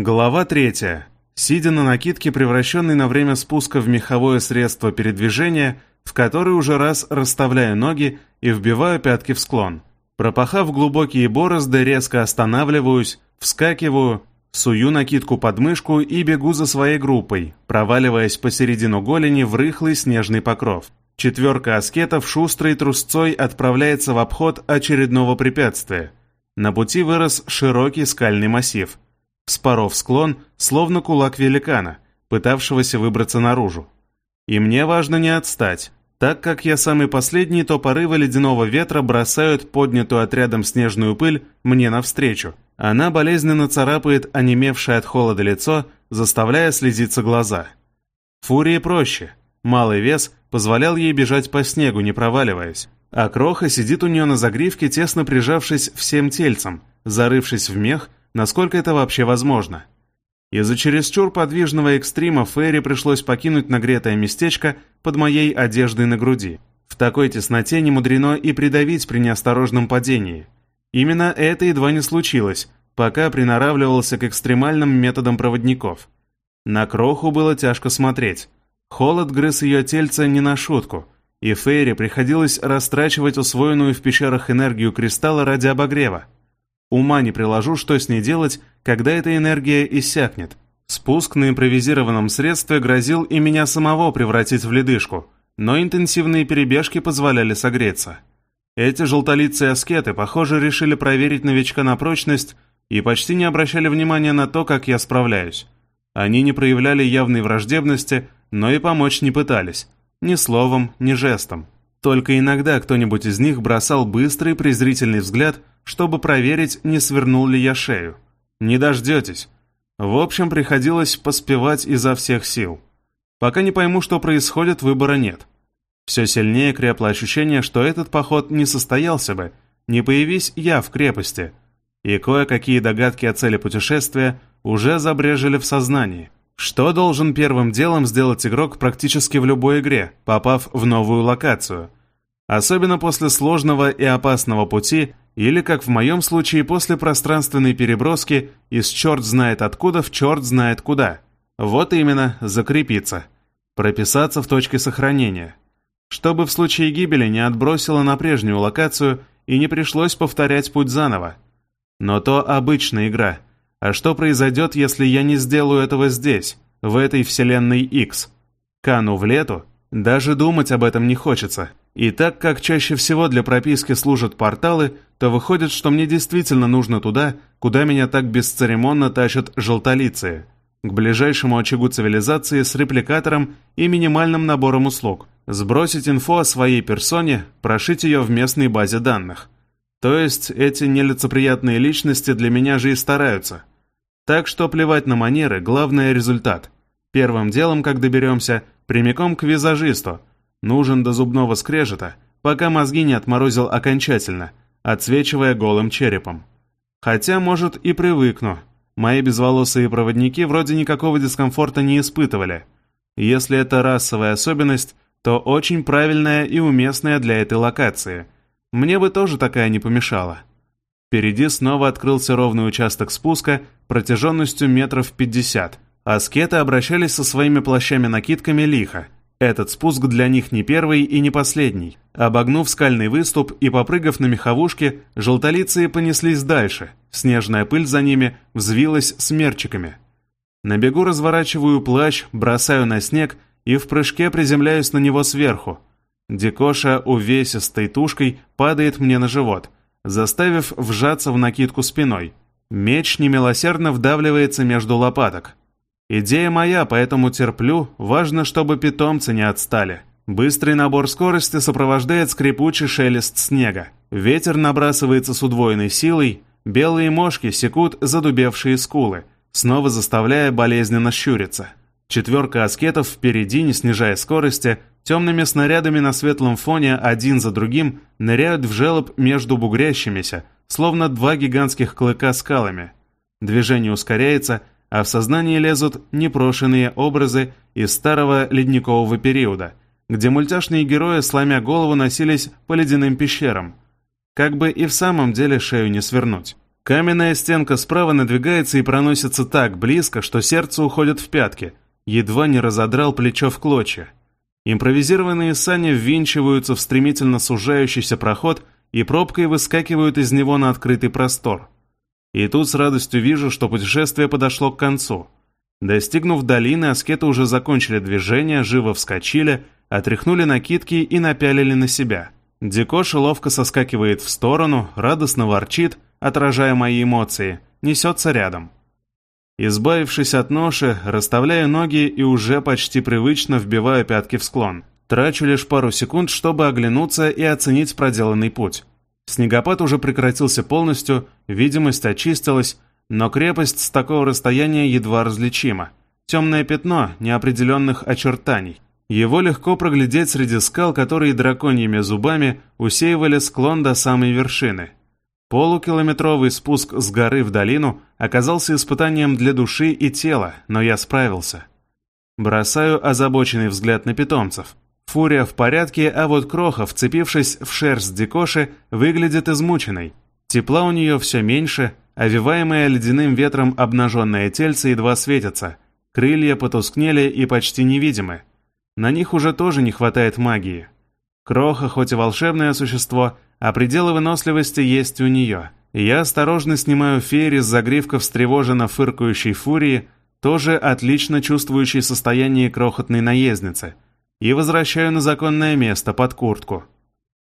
Глава третья. Сидя на накидке, превращенной на время спуска в меховое средство передвижения, в который уже раз расставляю ноги и вбиваю пятки в склон. Пропахав глубокие борозды, резко останавливаюсь, вскакиваю, сую накидку под мышку и бегу за своей группой, проваливаясь посередину голени в рыхлый снежный покров. Четверка аскетов шустрой трусцой отправляется в обход очередного препятствия. На пути вырос широкий скальный массив. Вспоров склон, словно кулак великана, пытавшегося выбраться наружу. И мне важно не отстать. Так как я самый последний, то порывы ледяного ветра бросают поднятую отрядом снежную пыль мне навстречу. Она болезненно царапает онемевшее от холода лицо, заставляя слезиться глаза. Фурии проще. Малый вес позволял ей бежать по снегу, не проваливаясь. А Кроха сидит у нее на загривке, тесно прижавшись всем тельцем, зарывшись в мех, насколько это вообще возможно. Из-за чересчур подвижного экстрима Ферри пришлось покинуть нагретое местечко под моей одеждой на груди. В такой тесноте не мудрено и придавить при неосторожном падении. Именно это едва не случилось, пока приноравливался к экстремальным методам проводников. На кроху было тяжко смотреть. Холод грыз ее тельце не на шутку, и Фейре приходилось растрачивать усвоенную в пещерах энергию кристалла ради обогрева. Ума не приложу, что с ней делать, когда эта энергия иссякнет. Спуск на импровизированном средстве грозил и меня самого превратить в ледышку, но интенсивные перебежки позволяли согреться. Эти желтолицые аскеты, похоже, решили проверить новичка на прочность и почти не обращали внимания на то, как я справляюсь. Они не проявляли явной враждебности, но и помочь не пытались. Ни словом, ни жестом. Только иногда кто-нибудь из них бросал быстрый презрительный взгляд, чтобы проверить, не свернул ли я шею. Не дождетесь. В общем, приходилось поспевать изо всех сил. Пока не пойму, что происходит, выбора нет. Все сильнее крепло ощущение, что этот поход не состоялся бы, не появись я в крепости. И кое-какие догадки о цели путешествия уже забрежили в сознании. Что должен первым делом сделать игрок практически в любой игре, попав в новую локацию? Особенно после сложного и опасного пути, или, как в моем случае, после пространственной переброски из черт знает откуда в черт знает куда. Вот именно, закрепиться. Прописаться в точке сохранения. Чтобы в случае гибели не отбросило на прежнюю локацию и не пришлось повторять путь заново. Но то обычная игра – а что произойдет, если я не сделаю этого здесь, в этой вселенной X? Кану в лету? Даже думать об этом не хочется. И так как чаще всего для прописки служат порталы, то выходит, что мне действительно нужно туда, куда меня так бесцеремонно тащат желтолицые, к ближайшему очагу цивилизации с репликатором и минимальным набором услуг, сбросить инфо о своей персоне, прошить ее в местной базе данных. То есть эти нелицеприятные личности для меня же и стараются. Так что плевать на манеры, главное результат. Первым делом, как доберемся, прямиком к визажисту. Нужен до зубного скрежета, пока мозги не отморозил окончательно, отсвечивая голым черепом. Хотя, может, и привыкну. Мои безволосые проводники вроде никакого дискомфорта не испытывали. Если это расовая особенность, то очень правильная и уместная для этой локации. Мне бы тоже такая не помешала. Впереди снова открылся ровный участок спуска протяженностью метров пятьдесят. Аскеты обращались со своими плащами-накидками лихо. Этот спуск для них не первый и не последний. Обогнув скальный выступ и попрыгав на меховушке, желтолицые понеслись дальше. Снежная пыль за ними взвилась смерчиками. На бегу разворачиваю плащ, бросаю на снег и в прыжке приземляюсь на него сверху. Дикоша увесистой тушкой падает мне на живот – заставив вжаться в накидку спиной. Меч немилосердно вдавливается между лопаток. Идея моя, поэтому терплю, важно, чтобы питомцы не отстали. Быстрый набор скорости сопровождает скрипучий шелест снега. Ветер набрасывается с удвоенной силой, белые мошки секут задубевшие скулы, снова заставляя болезненно щуриться. Четверка аскетов впереди, не снижая скорости, темными снарядами на светлом фоне один за другим ныряют в желоб между бугрящимися, словно два гигантских клыка скалами. Движение ускоряется, а в сознании лезут непрошенные образы из старого ледникового периода, где мультяшные герои, сломя голову, носились по ледяным пещерам. Как бы и в самом деле шею не свернуть. Каменная стенка справа надвигается и проносится так близко, что сердце уходит в пятки. Едва не разодрал плечо в клочья. Импровизированные сани ввинчиваются в стремительно сужающийся проход и пробкой выскакивают из него на открытый простор. И тут с радостью вижу, что путешествие подошло к концу. Достигнув долины, аскеты уже закончили движение, живо вскочили, отряхнули накидки и напялили на себя. Дикоша ловко соскакивает в сторону, радостно ворчит – отражая мои эмоции, несется рядом. Избавившись от ноши, расставляю ноги и уже почти привычно вбиваю пятки в склон. Трачу лишь пару секунд, чтобы оглянуться и оценить проделанный путь. Снегопад уже прекратился полностью, видимость очистилась, но крепость с такого расстояния едва различима. Темное пятно неопределенных очертаний. Его легко проглядеть среди скал, которые драконьими зубами усеивали склон до самой вершины. Полукилометровый спуск с горы в долину оказался испытанием для души и тела, но я справился. Бросаю озабоченный взгляд на питомцев. Фурия в порядке, а вот Кроха, вцепившись в шерсть Дикоши, выглядит измученной. Тепла у нее все меньше, овиваемое ледяным ветром обнаженное тельце едва светится. Крылья потускнели и почти невидимы. На них уже тоже не хватает магии. Кроха, хоть и волшебное существо, а пределы выносливости есть у нее. Я осторожно снимаю фейри с загривка встревоженно фыркающей фурии, тоже отлично чувствующей состояние крохотной наездницы, и возвращаю на законное место под куртку.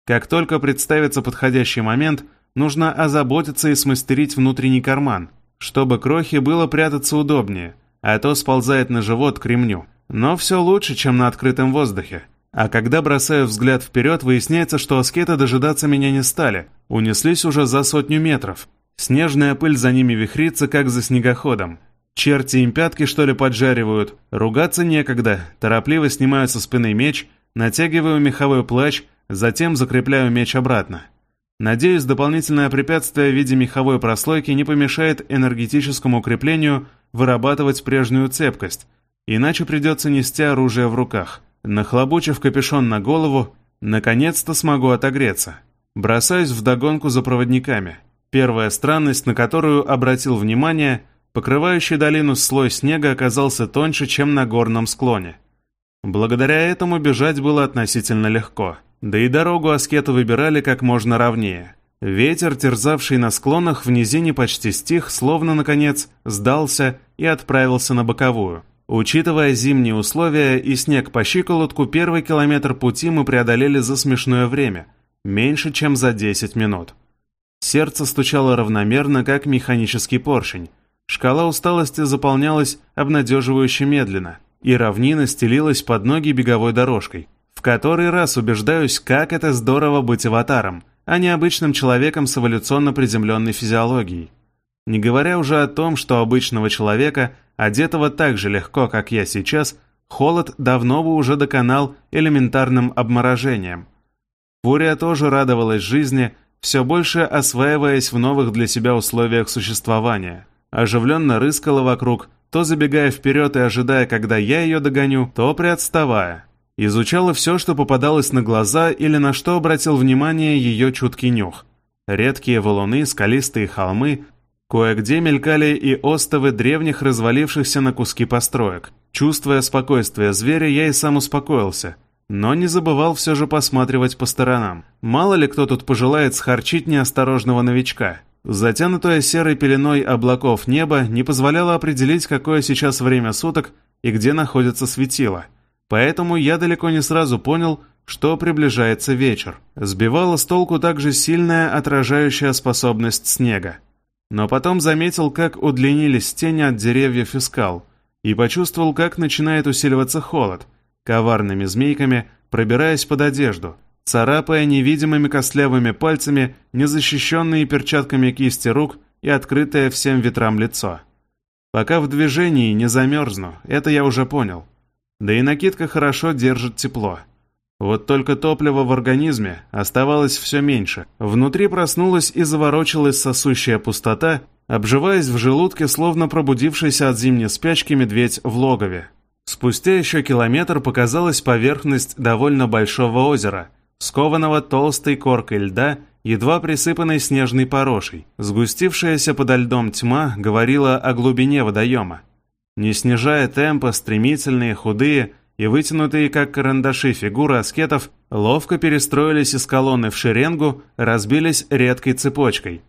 Как только представится подходящий момент, нужно озаботиться и смастерить внутренний карман, чтобы крохе было прятаться удобнее, а то сползает на живот к ремню. Но все лучше, чем на открытом воздухе. А когда бросаю взгляд вперед, выясняется, что аскеты дожидаться меня не стали, унеслись уже за сотню метров. Снежная пыль за ними вихрится, как за снегоходом. Черти им пятки, что ли, поджаривают. Ругаться некогда. Торопливо снимаю со спины меч, натягиваю меховой плащ, затем закрепляю меч обратно. Надеюсь, дополнительное препятствие в виде меховой прослойки не помешает энергетическому укреплению вырабатывать прежнюю цепкость, иначе придется нести оружие в руках. Нахлобучив капюшон на голову, наконец-то смогу отогреться. Бросаюсь вдогонку за проводниками. Первая странность, на которую обратил внимание, покрывающий долину слой снега оказался тоньше, чем на горном склоне. Благодаря этому бежать было относительно легко. Да и дорогу аскеты выбирали как можно ровнее. Ветер, терзавший на склонах, в низине почти стих, словно, наконец, сдался и отправился на боковую. Учитывая зимние условия и снег по щиколотку, первый километр пути мы преодолели за смешное время, меньше, чем за 10 минут. Сердце стучало равномерно, как механический поршень. Шкала усталости заполнялась обнадеживающе медленно, и равнина стелилась под ноги беговой дорожкой. В который раз убеждаюсь, как это здорово быть аватаром, а не обычным человеком с эволюционно приземленной физиологией. Не говоря уже о том, что обычного человека – одетого так же легко, как я сейчас, холод давно бы уже доконал элементарным обморожением. Фурия тоже радовалась жизни, все больше осваиваясь в новых для себя условиях существования. Оживленно рыскала вокруг, то забегая вперед и ожидая, когда я ее догоню, то приотставая. Изучала все, что попадалось на глаза или на что обратил внимание ее чуткий нюх. Редкие валуны, скалистые холмы, Кое-где мелькали и остовы древних развалившихся на куски построек. Чувствуя спокойствие зверя, я и сам успокоился, но не забывал все же посматривать по сторонам. Мало ли кто тут пожелает схарчить неосторожного новичка. Затянутое серой пеленой облаков небо не позволяло определить, какое сейчас время суток и где находится светило. Поэтому я далеко не сразу понял, что приближается вечер. Сбивала с толку также сильная отражающая способность снега но потом заметил, как удлинились тени от деревьев и скал, и почувствовал, как начинает усиливаться холод, коварными змейками пробираясь под одежду, царапая невидимыми костлявыми пальцами незащищенные перчатками кисти рук и открытое всем ветрам лицо. Пока в движении не замерзну, это я уже понял. Да и накидка хорошо держит тепло. Вот только топлива в организме оставалось все меньше. Внутри проснулась и заворочилась сосущая пустота, обживаясь в желудке, словно пробудившийся от зимней спячки медведь в логове. Спустя еще километр показалась поверхность довольно большого озера, скованного толстой коркой льда едва присыпанный снежной порошей. Сгустившаяся подо льдом тьма говорила о глубине водоема. Не снижая темпа, стремительные, худые и вытянутые как карандаши фигуры аскетов ловко перестроились из колонны в шеренгу, разбились редкой цепочкой.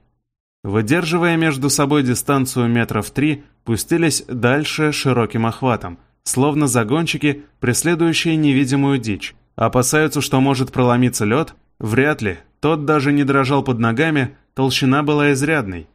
Выдерживая между собой дистанцию метров три, пустились дальше широким охватом, словно загонщики, преследующие невидимую дичь. Опасаются, что может проломиться лед? Вряд ли. Тот даже не дрожал под ногами, толщина была изрядной.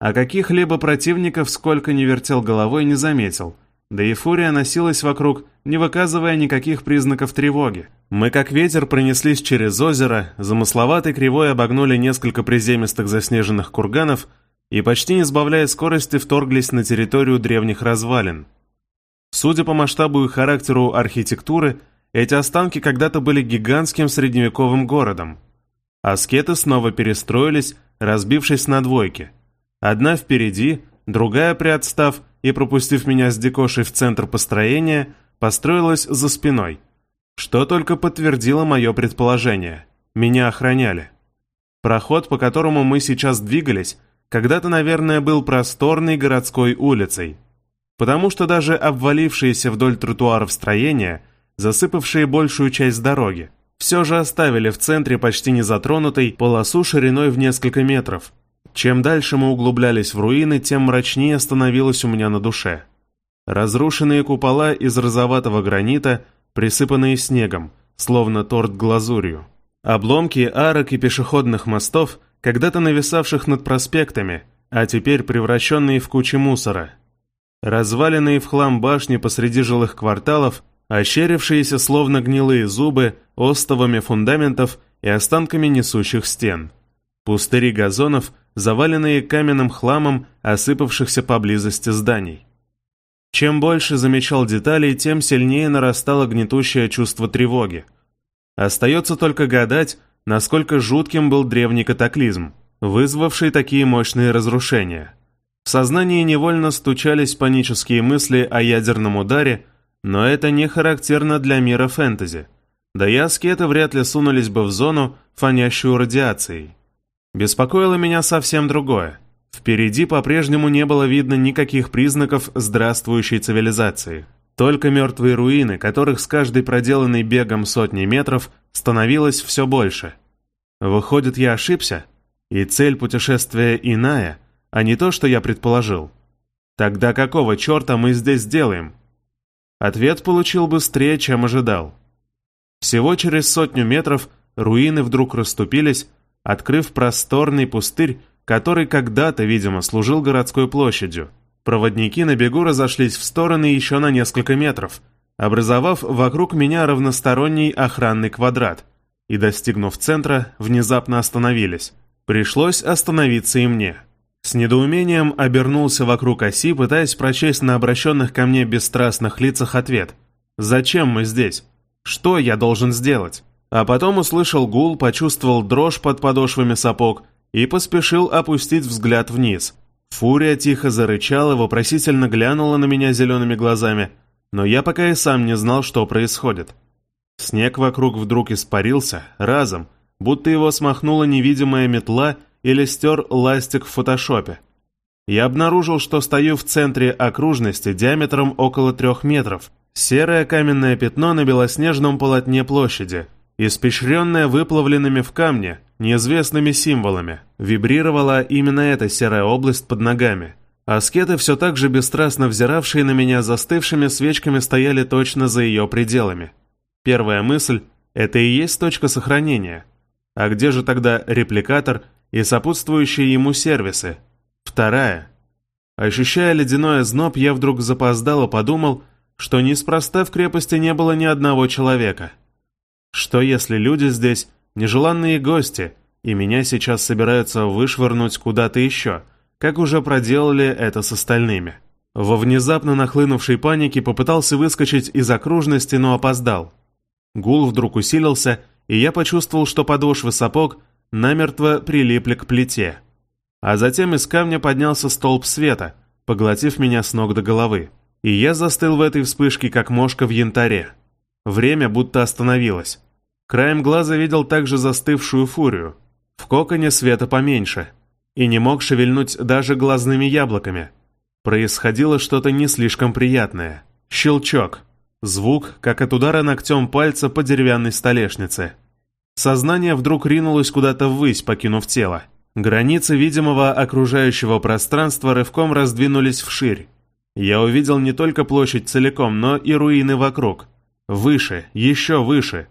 А каких-либо противников, сколько ни вертел головой, не заметил. Да и фурия носилась вокруг, не выказывая никаких признаков тревоги. Мы как ветер пронеслись через озеро, замысловатой кривой обогнули несколько приземистых заснеженных курганов и, почти не сбавляя скорости, вторглись на территорию древних развалин. Судя по масштабу и характеру архитектуры, эти останки когда-то были гигантским средневековым городом. Аскеты снова перестроились, разбившись на двойки – Одна впереди, другая, приотстав и пропустив меня с Дикошей в центр построения, построилась за спиной, что только подтвердило мое предположение. Меня охраняли. Проход, по которому мы сейчас двигались, когда-то, наверное, был просторной городской улицей, потому что даже обвалившиеся вдоль тротуаров строения, засыпавшие большую часть дороги, все же оставили в центре почти незатронутой полосу шириной в несколько метров, чем дальше мы углублялись в руины, тем мрачнее становилось у меня на душе. Разрушенные купола из розоватого гранита, присыпанные снегом, словно торт глазурью. Обломки арок и пешеходных мостов, когда-то нависавших над проспектами, а теперь превращенные в кучи мусора. Разваленные в хлам башни посреди жилых кварталов, ощерившиеся словно гнилые зубы, остовами фундаментов и останками несущих стен. Пустыри газонов – заваленные каменным хламом осыпавшихся поблизости зданий. Чем больше замечал деталей, тем сильнее нарастало гнетущее чувство тревоги. Остается только гадать, насколько жутким был древний катаклизм, вызвавший такие мощные разрушения. В сознании невольно стучались панические мысли о ядерном ударе, но это не характерно для мира фэнтези. Да и аскеты вряд ли сунулись бы в зону, фонящую радиацией. Беспокоило меня совсем другое. Впереди по-прежнему не было видно никаких признаков здравствующей цивилизации. Только мертвые руины, которых с каждой проделанной бегом сотни метров становилось все больше. Выходит, я ошибся? И цель путешествия иная, а не то, что я предположил. Тогда какого черта мы здесь делаем? Ответ получил быстрее, чем ожидал. Всего через сотню метров руины вдруг расступились, открыв просторный пустырь, который когда-то, видимо, служил городской площадью. Проводники на бегу разошлись в стороны еще на несколько метров, образовав вокруг меня равносторонний охранный квадрат, и, достигнув центра, внезапно остановились. Пришлось остановиться и мне. С недоумением обернулся вокруг оси, пытаясь прочесть на обращенных ко мне бесстрастных лицах ответ. «Зачем мы здесь? Что я должен сделать?» А потом услышал гул, почувствовал дрожь под подошвами сапог и поспешил опустить взгляд вниз. Фурия тихо зарычала, вопросительно глянула на меня зелеными глазами, но я пока и сам не знал, что происходит. Снег вокруг вдруг испарился, разом, будто его смахнула невидимая метла или стер ластик в фотошопе. Я обнаружил, что стою в центре окружности диаметром около трех метров. Серое каменное пятно на белоснежном полотне площади – испещренная выплавленными в камне, неизвестными символами. Вибрировала именно эта серая область под ногами. Аскеты, все так же бесстрастно взиравшие на меня застывшими свечками, стояли точно за ее пределами. Первая мысль — это и есть точка сохранения. А где же тогда репликатор и сопутствующие ему сервисы? Вторая. Ощущая ледяной озноб, я вдруг запоздало подумал, что неспроста в крепости не было ни одного человека — что если люди здесь нежеланные гости, и меня сейчас собираются вышвырнуть куда-то еще, как уже проделали это с остальными? Во внезапно нахлынувшей панике попытался выскочить из окружности, но опоздал. Гул вдруг усилился, и я почувствовал, что подошвы сапог намертво прилипли к плите. А затем из камня поднялся столб света, поглотив меня с ног до головы. И я застыл в этой вспышке, как мошка в янтаре. Время будто остановилось. Краем глаза видел также застывшую фурию. В коконе света поменьше, и не мог шевельнуть даже глазными яблоками. Происходило что-то не слишком приятное. Щелчок. Звук, как от удара ногтем пальца по деревянной столешнице. Сознание вдруг ринулось куда-то ввысь, покинув тело. Границы видимого окружающего пространства рывком раздвинулись вширь. Я увидел не только площадь целиком, но и руины вокруг. Выше, еще выше.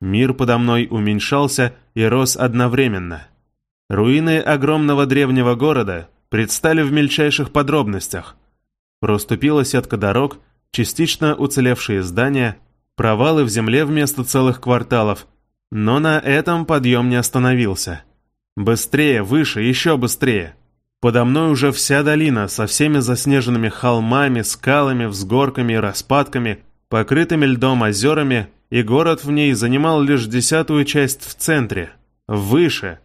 Мир подо мной уменьшался и рос одновременно. Руины огромного древнего города предстали в мельчайших подробностях. Проступила сетка дорог, частично уцелевшие здания, провалы в земле вместо целых кварталов, но на этом подъем не остановился. Быстрее, выше, еще быстрее. Подо мной уже вся долина со всеми заснеженными холмами, скалами, взгорками и распадками, покрытыми льдом озерами, и город в ней занимал лишь десятую часть в центре. Выше.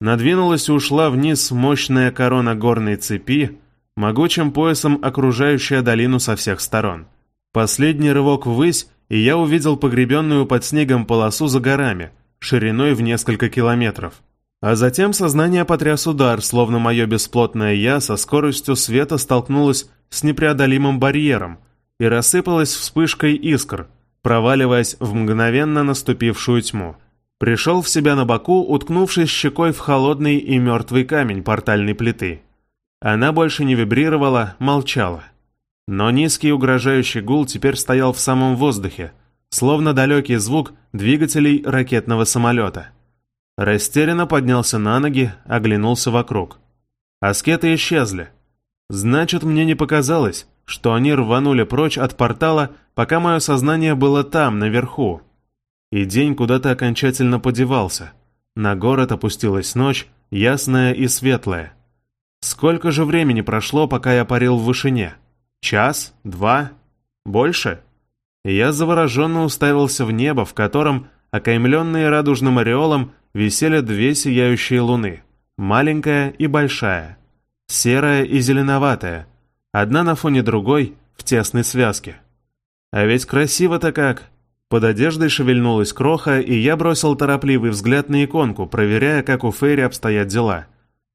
Надвинулась и ушла вниз мощная корона горной цепи, могучим поясом окружающая долину со всех сторон. Последний рывок ввысь, и я увидел погребенную под снегом полосу за горами, шириной в несколько километров. А затем сознание потряс удар, словно мое бесплотное «я» со скоростью света столкнулось с непреодолимым барьером и рассыпалось вспышкой искр, проваливаясь в мгновенно наступившую тьму. Пришел в себя на боку, уткнувшись щекой в холодный и мертвый камень портальной плиты. Она больше не вибрировала, молчала. Но низкий угрожающий гул теперь стоял в самом воздухе, словно далекий звук двигателей ракетного самолета. Растерянно поднялся на ноги, оглянулся вокруг. Аскеты исчезли. Значит, мне не показалось, что они рванули прочь от портала, пока мое сознание было там, наверху. И день куда-то окончательно подевался. На город опустилась ночь, ясная и светлая. Сколько же времени прошло, пока я парил в вышине? Час? Два? Больше? я завороженно уставился в небо, в котором, окаймленные радужным ореолом, висели две сияющие луны, маленькая и большая, серая и зеленоватая, одна на фоне другой в тесной связке. А ведь красиво-то как! Под одеждой шевельнулась кроха, и я бросил торопливый взгляд на иконку, проверяя, как у Фейри обстоят дела.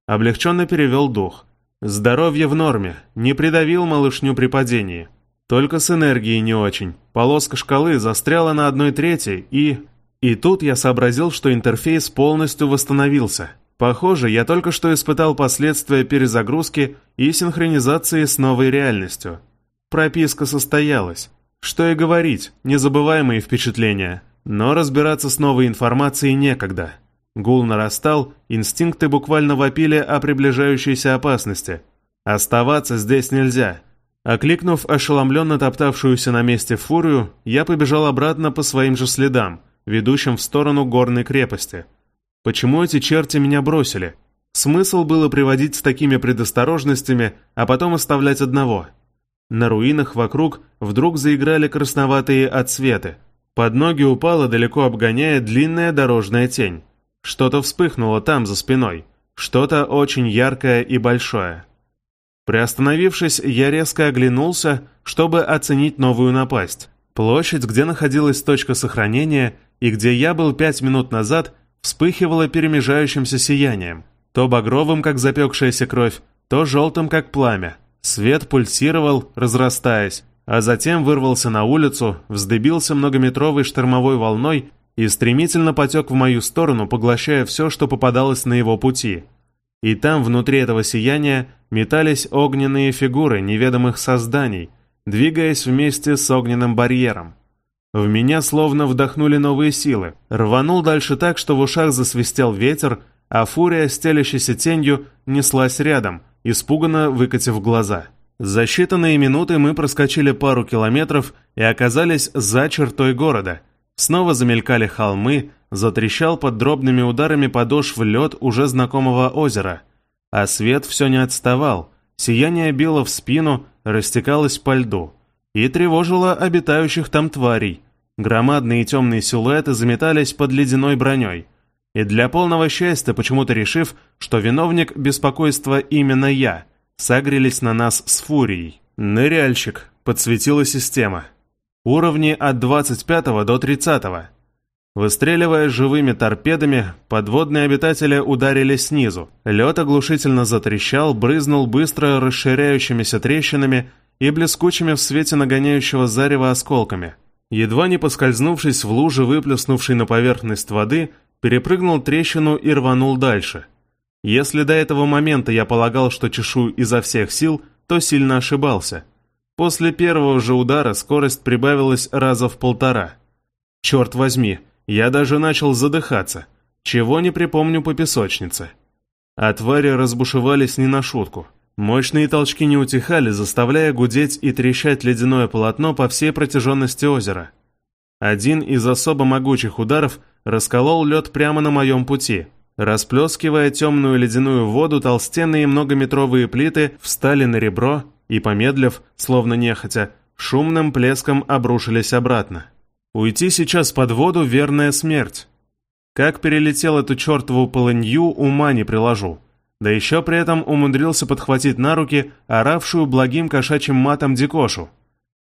Облегченно перевел дух. Здоровье в норме, не придавил малышню при падении. Только с энергией не очень. Полоска шкалы застряла на одной трети и... И тут я сообразил, что интерфейс полностью восстановился. Похоже, я только что испытал последствия перезагрузки и синхронизации с новой реальностью. Прописка состоялась. Что и говорить, незабываемые впечатления. Но разбираться с новой информацией некогда. Гул нарастал, инстинкты буквально вопили о приближающейся опасности. Оставаться здесь нельзя. Окликнув ошеломленно топтавшуюся на месте фурию, я побежал обратно по своим же следам – ведущим в сторону горной крепости. Почему эти черти меня бросили? Смысл было приводить с такими предосторожностями, а потом оставлять одного. На руинах вокруг вдруг заиграли красноватые отсветы. Под ноги упала, далеко обгоняя, длинная дорожная тень. Что-то вспыхнуло там, за спиной. Что-то очень яркое и большое. Приостановившись, я резко оглянулся, чтобы оценить новую напасть. Площадь, где находилась точка сохранения, и где я был пять минут назад, вспыхивало перемежающимся сиянием, то багровым, как запекшаяся кровь, то желтым, как пламя. Свет пульсировал, разрастаясь, а затем вырвался на улицу, вздыбился многометровой штормовой волной и стремительно потек в мою сторону, поглощая все, что попадалось на его пути. И там, внутри этого сияния, метались огненные фигуры неведомых созданий, двигаясь вместе с огненным барьером. В меня словно вдохнули новые силы. Рванул дальше так, что в ушах засвистел ветер, а фурия, стелящейся тенью, неслась рядом, испуганно выкатив глаза. За считанные минуты мы проскочили пару километров и оказались за чертой города. Снова замелькали холмы, затрещал под дробными ударами подошв лед уже знакомого озера. А свет все не отставал, сияние било в спину, растекалось по льду и тревожило обитающих там тварей, Громадные темные силуэты заметались под ледяной броней. И для полного счастья, почему-то решив, что виновник беспокойства именно я, сагрелись на нас с фурией. «Ныряльщик», — подсветила система. Уровни от 25 до 30. Выстреливая живыми торпедами, подводные обитатели ударили снизу. Лед оглушительно затрещал, брызнул быстро расширяющимися трещинами и блескучими в свете нагоняющего зарева осколками. Едва не поскользнувшись в луже, выплеснувшей на поверхность воды, перепрыгнул трещину и рванул дальше. Если до этого момента я полагал, что чешу изо всех сил, то сильно ошибался. После первого же удара скорость прибавилась раза в полтора. Черт возьми, я даже начал задыхаться, чего не припомню по песочнице. А твари разбушевались не на шутку. Мощные толчки не утихали, заставляя гудеть и трещать ледяное полотно по всей протяженности озера. Один из особо могучих ударов расколол лед прямо на моем пути. Расплескивая темную ледяную воду, толстенные многометровые плиты встали на ребро и, помедлив, словно нехотя, шумным плеском обрушились обратно. Уйти сейчас под воду — верная смерть. Как перелетел эту чертову полынью, ума не приложу. Да еще при этом умудрился подхватить на руки оравшую благим кошачьим матом дикошу.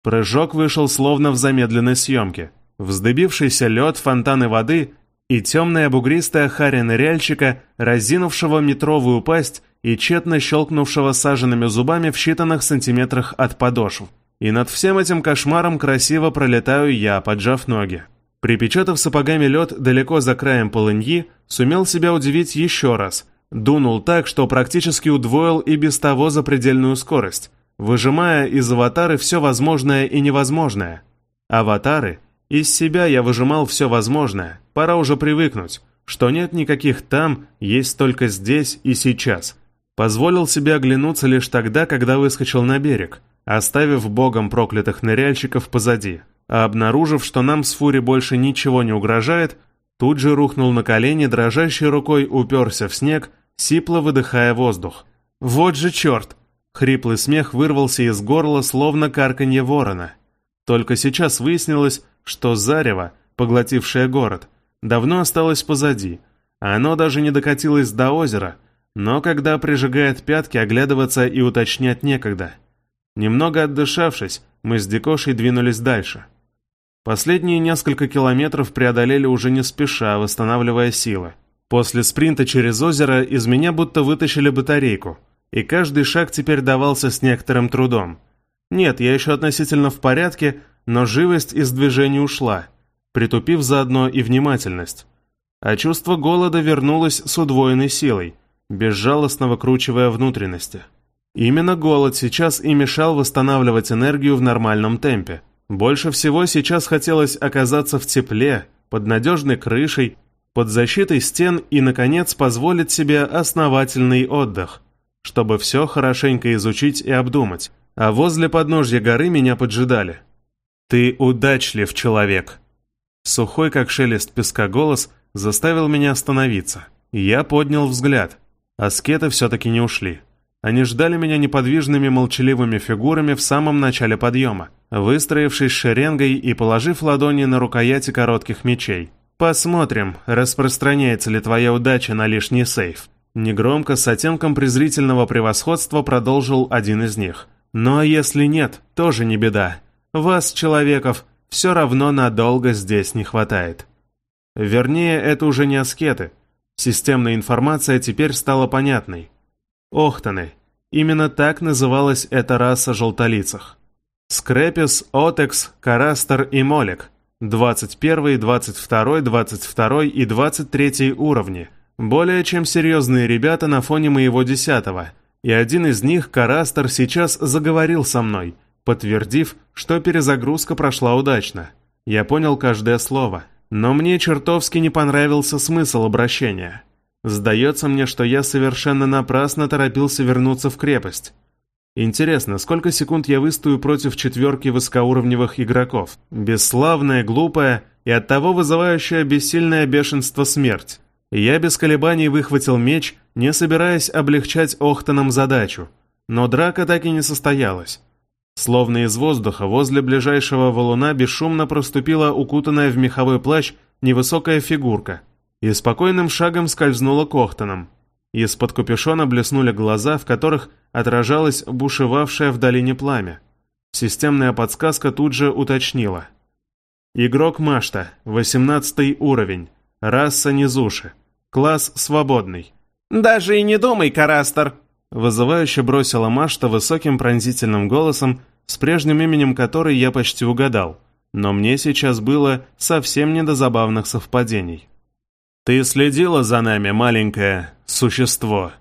Прыжок вышел словно в замедленной съемке. Вздыбившийся лед, фонтаны воды и темная бугристая харя ныряльщика, разинувшего метровую пасть и тщетно щелкнувшего саженными зубами в считанных сантиметрах от подошв. И над всем этим кошмаром красиво пролетаю я, поджав ноги. Припечатав сапогами лед далеко за краем полыньи, сумел себя удивить еще раз. Дунул так, что практически удвоил и без того запредельную скорость, выжимая из аватары все возможное и невозможное. Аватары? Из себя я выжимал все возможное, пора уже привыкнуть, что нет никаких там, есть только здесь и сейчас. Позволил себе оглянуться лишь тогда, когда выскочил на берег – оставив богом проклятых ныряльщиков позади, а обнаружив, что нам с Фури больше ничего не угрожает, тут же рухнул на колени, дрожащей рукой уперся в снег, сипло выдыхая воздух. «Вот же черт!» Хриплый смех вырвался из горла, словно карканье ворона. Только сейчас выяснилось, что зарево, поглотившее город, давно осталось позади. Оно даже не докатилось до озера, но когда прижигает пятки, оглядываться и уточнять некогда – Немного отдышавшись, мы с Дикошей двинулись дальше. Последние несколько километров преодолели уже не спеша, восстанавливая силы. После спринта через озеро из меня будто вытащили батарейку, и каждый шаг теперь давался с некоторым трудом. Нет, я еще относительно в порядке, но живость из движения ушла, притупив заодно и внимательность. А чувство голода вернулось с удвоенной силой, безжалостно выкручивая внутренности. Именно голод сейчас и мешал восстанавливать энергию в нормальном темпе. Больше всего сейчас хотелось оказаться в тепле, под надежной крышей, под защитой стен и, наконец, позволить себе основательный отдых, чтобы все хорошенько изучить и обдумать. А возле подножья горы меня поджидали. «Ты удачлив человек!» Сухой, как шелест песка голос, заставил меня остановиться. Я поднял взгляд. Аскеты все-таки не ушли. Они ждали меня неподвижными молчаливыми фигурами в самом начале подъема, выстроившись шеренгой и положив ладони на рукояти коротких мечей. «Посмотрим, распространяется ли твоя удача на лишний сейф». Негромко, с оттенком презрительного превосходства продолжил один из них. «Ну а если нет, тоже не беда. Вас, человеков, все равно надолго здесь не хватает». Вернее, это уже не аскеты. Системная информация теперь стала понятной. Охтаны. Именно так называлась эта раса желтолицах. Скрепис, Отекс, Карастер и Молик. 21, 22, 22 и 23 уровни. Более чем серьезные ребята на фоне моего десятого. И один из них, Карастер, сейчас заговорил со мной, подтвердив, что перезагрузка прошла удачно. Я понял каждое слово. Но мне чертовски не понравился смысл обращения. Сдается мне, что я совершенно напрасно торопился вернуться в крепость. Интересно, сколько секунд я выстою против четверки высокоуровневых игроков? Бесславная, глупая и оттого вызывающая бессильное бешенство смерть. Я без колебаний выхватил меч, не собираясь облегчать Охтонам задачу. Но драка так и не состоялась. Словно из воздуха возле ближайшего валуна бесшумно проступила укутанная в меховой плащ невысокая фигурка – и спокойным шагом скользнула к Охтонам. Из-под капюшона блеснули глаза, в которых отражалось бушевавшее в долине пламя. Системная подсказка тут же уточнила. Игрок Машта, 18 уровень. Раса Низуши. Класс свободный. «Даже и не думай, Карастер!» Вызывающе бросила Машта высоким пронзительным голосом, с прежним именем которой я почти угадал, но мне сейчас было совсем не до забавных совпадений. «Ты следила за нами, маленькое существо?»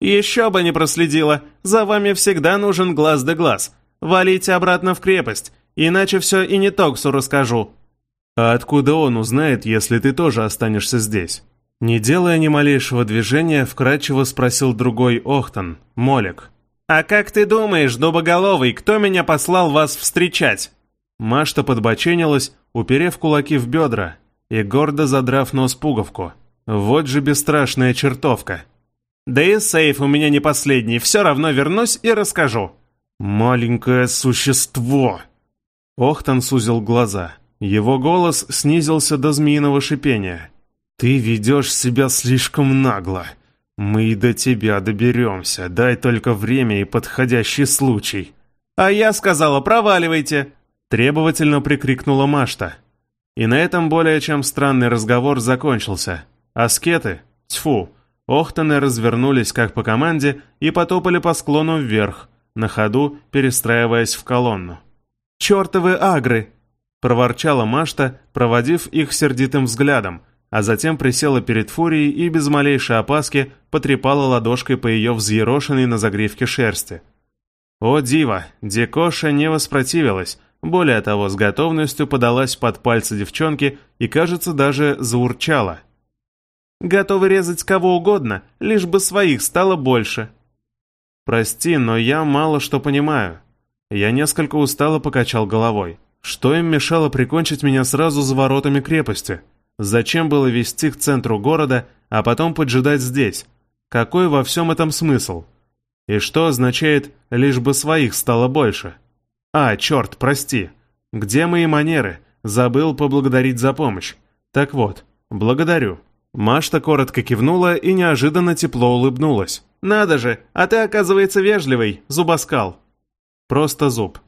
«Еще бы не проследила. За вами всегда нужен глаз да глаз. Валите обратно в крепость, иначе все и не Токсу расскажу». «А откуда он узнает, если ты тоже останешься здесь?» Не делая ни малейшего движения, вкратчиво спросил другой Охтон, Молик. «А как ты думаешь, дубоголовый, кто меня послал вас встречать?» Машта подбоченилась, уперев кулаки в бедра и гордо задрав нос пуговку. Вот же бесстрашная чертовка. «Да и сейф у меня не последний, все равно вернусь и расскажу». «Маленькое существо!» Охтон сузил глаза. Его голос снизился до змеиного шипения. «Ты ведешь себя слишком нагло. Мы и до тебя доберемся, дай только время и подходящий случай». «А я сказала, проваливайте!» Требовательно прикрикнула Машта. И на этом более чем странный разговор закончился. Аскеты, тьфу, Охтаны развернулись как по команде и потопали по склону вверх, на ходу перестраиваясь в колонну. «Чертовы агры!» — проворчала Машта, проводив их сердитым взглядом — а затем присела перед Фурией и без малейшей опаски потрепала ладошкой по ее взъерошенной на загривке шерсти. О диво, Дикоша не воспротивилась, более того, с готовностью подалась под пальцы девчонки и, кажется, даже заурчала. «Готовы резать кого угодно, лишь бы своих стало больше». «Прости, но я мало что понимаю». Я несколько устало покачал головой. Что им мешало прикончить меня сразу за воротами крепости?» Зачем было вести к центру города, а потом поджидать здесь? Какой во всем этом смысл? И что означает «лишь бы своих стало больше»? А, черт, прости. Где мои манеры? Забыл поблагодарить за помощь. Так вот, благодарю. Машта коротко кивнула и неожиданно тепло улыбнулась. «Надо же, а ты, оказывается, вежливый, зубоскал». «Просто зуб».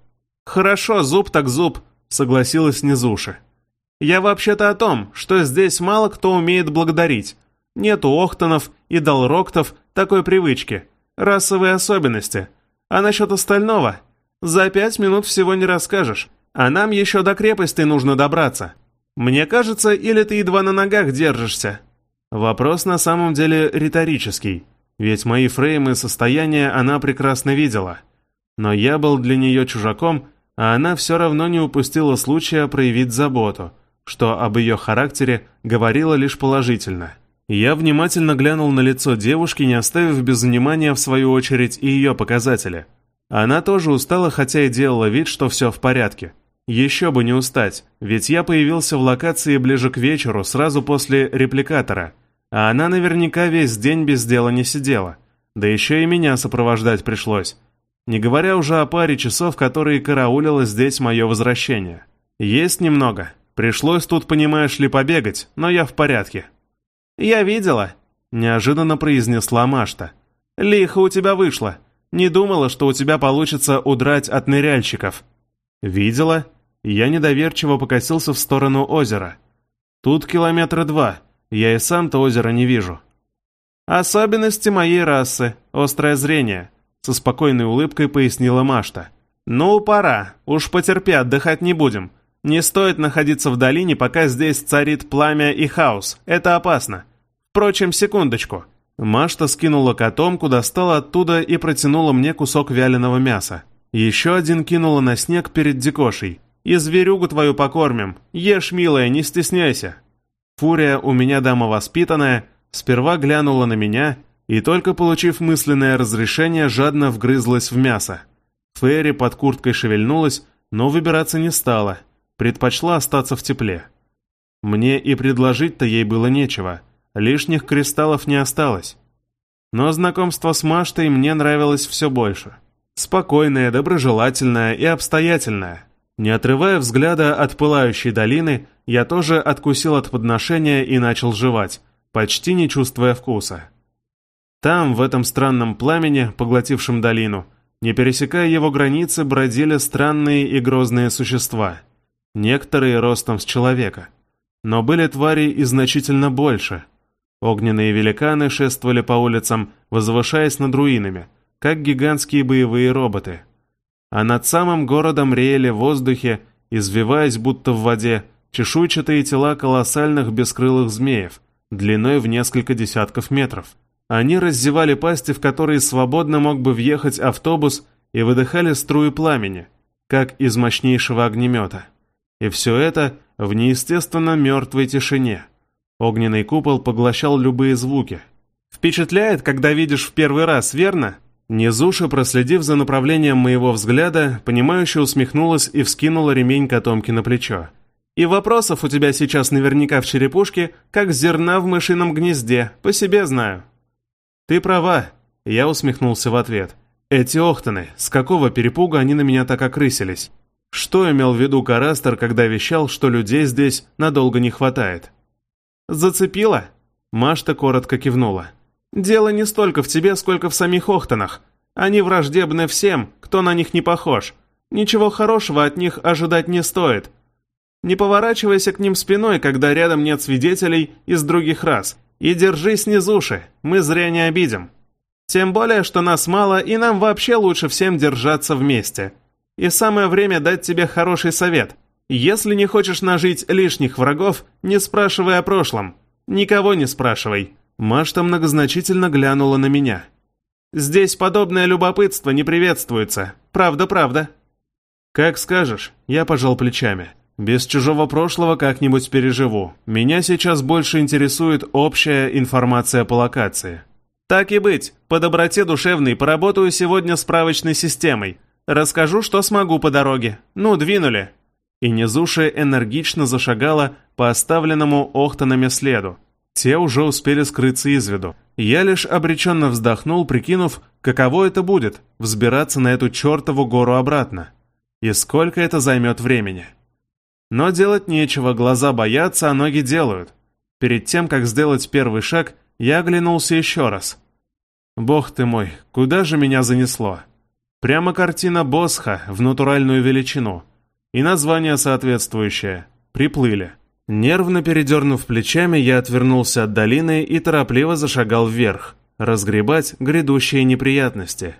«Хорошо, зуб так зуб», — согласилась Низуша. Я вообще-то о том, что здесь мало кто умеет благодарить. Нет у Охтонов и Далроктов такой привычки. Расовые особенности. А насчет остального? За пять минут всего не расскажешь. А нам еще до крепости нужно добраться. Мне кажется, или ты едва на ногах держишься?» Вопрос на самом деле риторический. Ведь мои фреймы состояния она прекрасно видела. Но я был для нее чужаком, а она все равно не упустила случая проявить заботу – что об ее характере говорило лишь положительно. Я внимательно глянул на лицо девушки, не оставив без внимания, в свою очередь, и ее показатели. Она тоже устала, хотя и делала вид, что все в порядке. Еще бы не устать, ведь я появился в локации ближе к вечеру, сразу после репликатора, а она наверняка весь день без дела не сидела. Да еще и меня сопровождать пришлось. Не говоря уже о паре часов, которые караулило здесь мое возвращение. Есть немного, Пришлось тут, понимаешь ли, побегать, но я в порядке». «Я видела», — неожиданно произнесла Машта. «Лихо у тебя вышло. Не думала, что у тебя получится удрать от ныряльщиков». «Видела?» Я недоверчиво покосился в сторону озера. «Тут километра два. Я и сам-то озера не вижу». «Особенности моей расы. Острое зрение», — со спокойной улыбкой пояснила Машта. «Ну, пора. Уж потерпи, отдыхать не будем. Не стоит находиться в долине, пока здесь царит пламя и хаос. Это опасно. Впрочем, секундочку. Машта скинула котомку, достала оттуда и протянула мне кусок вяленого мяса. Еще один кинула на снег перед Дикошей. «И зверюгу твою покормим. Ешь, милая, не стесняйся». Фурия, у меня дама воспитанная, сперва глянула на меня и, только получив мысленное разрешение, жадно вгрызлась в мясо. Ферри под курткой шевельнулась, но выбираться не стала предпочла остаться в тепле. Мне и предложить-то ей было нечего, лишних кристаллов не осталось. Но знакомство с Маштой мне нравилось все больше. Спокойное, доброжелательное и обстоятельное. Не отрывая взгляда от пылающей долины, я тоже откусил от подношения и начал жевать, почти не чувствуя вкуса. Там, в этом странном пламени, поглотившем долину, не пересекая его границы, бродили странные и грозные существа — некоторые ростом с человека. Но были твари и значительно больше. Огненные великаны шествовали по улицам, возвышаясь над руинами, как гигантские боевые роботы. А над самым городом реяли в воздухе, извиваясь будто в воде, чешуйчатые тела колоссальных бескрылых змеев, длиной в несколько десятков метров. Они раззевали пасти, в которые свободно мог бы въехать автобус, и выдыхали струи пламени, как из мощнейшего огнемета. И все это в неестественно мертвой тишине. Огненный купол поглощал любые звуки. «Впечатляет, когда видишь в первый раз, верно?» Низуша, проследив за направлением моего взгляда, понимающе усмехнулась и вскинула ремень котомки на плечо. И вопросов у тебя сейчас наверняка в черепушке, как зерна в мышином гнезде, по себе знаю». «Ты права», — я усмехнулся в ответ. «Эти охтаны, с какого перепуга они на меня так окрысились? Что имел в виду Карастер, когда вещал, что людей здесь надолго не хватает?» «Зацепила?» Машта коротко кивнула. «Дело не столько в тебе, сколько в самих охтанах. Они враждебны всем, кто на них не похож. Ничего хорошего от них ожидать не стоит. Не поворачивайся к ним спиной, когда рядом нет свидетелей из других рас. И держись снизуши, мы зря не обидим. Тем более, что нас мало, и нам вообще лучше всем держаться вместе. И самое время дать тебе хороший совет. Если не хочешь нажить лишних врагов, не спрашивай о прошлом. Никого не спрашивай. Машта многозначительно глянула на меня. Здесь подобное любопытство не приветствуется. Правда-правда. Как скажешь, я пожал плечами. Без чужого прошлого как-нибудь переживу. Меня сейчас больше интересует общая информация по локации. Так и быть, по доброте душевной поработаю сегодня справочной системой. Расскажу, что смогу по дороге. Ну, двинули. И Низуша энергично зашагала по оставленному охтанами следу. Те уже успели скрыться из виду. Я лишь обреченно вздохнул, прикинув, каково это будет, взбираться на эту чертову гору обратно. И сколько это займет времени. Но делать нечего, глаза боятся, а ноги делают. Перед тем, как сделать первый шаг, я оглянулся еще раз. Бог ты мой, куда же меня занесло? Прямо картина Босха в натуральную величину. И название соответствующее. Приплыли. Нервно передернув плечами, я отвернулся от долины и торопливо зашагал вверх, разгребать грядущие неприятности.